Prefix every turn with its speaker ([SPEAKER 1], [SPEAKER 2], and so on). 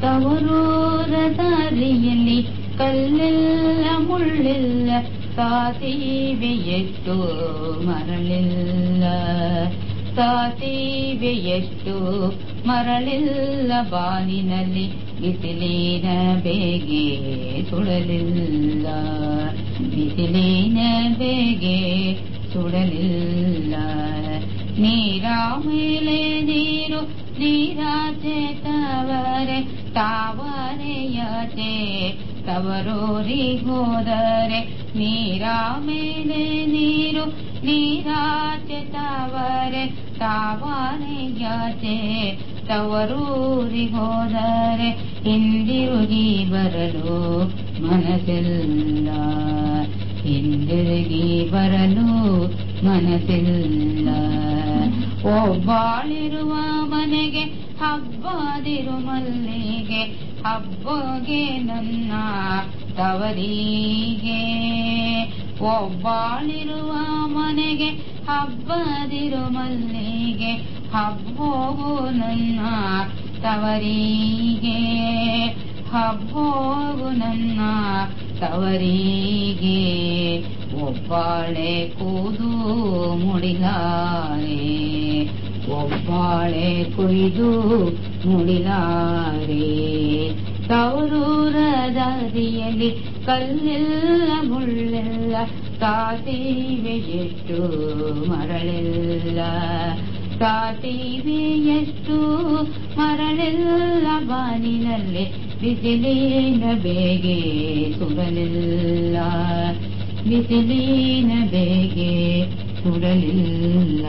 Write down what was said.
[SPEAKER 1] ತವರೂರ ದಾರಿಯಲ್ಲಿ ಕಲ್ಲೆಲ್ಲ ಮುಳ್ಳೆಲ್ಲ ಸಾತೀವೆ ಎಷ್ಟು ಮರಳಿಲ್ಲ ಸಾತೀವೆ ಎಷ್ಟು ಮರಳಿಲ್ಲ ಬಾನಿನಲ್ಲಿ ಬಿಸಿಲಿನ ಬೇಗೆ ಸುಡಲಿಲ್ಲ ಬಿಸಿಲಿನ ಬೇಗೆ ಸುಡಲಿಲ್ಲ ನೀರ ಮೇಲೆ ನೀರು ನೀರಾಚೆ ತವರೆ ತಾವರೆಯಾಚೆ ತವರೂರಿಗೋದರೆ ನೀರ ಮೇಲೆ ನೀರು ನೀರಾಚೆ ತವರೆ ತಾವರೆಯಾಚೆ ತವರೂರಿಗೋದರೆ ಹಿಂದಿರುಗಿ ಬರಲು ಮನಸ್ಸಿಲ್ಲ ಹಿಂದಿರುಗಿ ಬರಲು ಮನಸ್ಸಿಲ್ಲ ಒಬ್ಬಾಳಿರುವ ಮನೆಗೆ ಹಬ್ಬದಿರು ಮಲ್ಲಿಗೆ ಹಬ್ಬಗೆ ನನ್ನ ತವರಿಗೆ. ಒಬ್ಬಾಳಿರುವ ಮನೆಗೆ ಹಬ್ಬದಿರು ಮಲ್ಲಿಗೆ ಹಬ್ಬೋಗು ನನ್ನ ತವರಿಗೆ. ಹಬ್ಬೋಗು ನನ್ನ ತವರಿಗೆ. ಒಬ್ಬಾಳೆ ಕೂದು ಮುಡಿಲಾರೆ. ಒಬ್ಬಾಳೆ ಕೊಯ್ದು ನುಡಿಲಾರೆ ತವರೂರ ದಾರಿಯಲ್ಲಿ ಕಲ್ಲೆಲ್ಲ ಮುಳ್ಳೆಲ್ಲ ಸಾತೀವೆ ಎಷ್ಟು ಮರಳೆಲ್ಲ. ಸಾತೀವೆ ಎಷ್ಟು ಮರಳೆಲ್ಲ ಬಾನಿನಲ್ಲಿ ಬಿಸಿಲಿನ ಬೇಗೆ ಸುಡಲಿಲ್ಲ. ಬಿಸಿಲಿನ ಬೇಗೆ ಸುಡಲಿಲ್ಲ.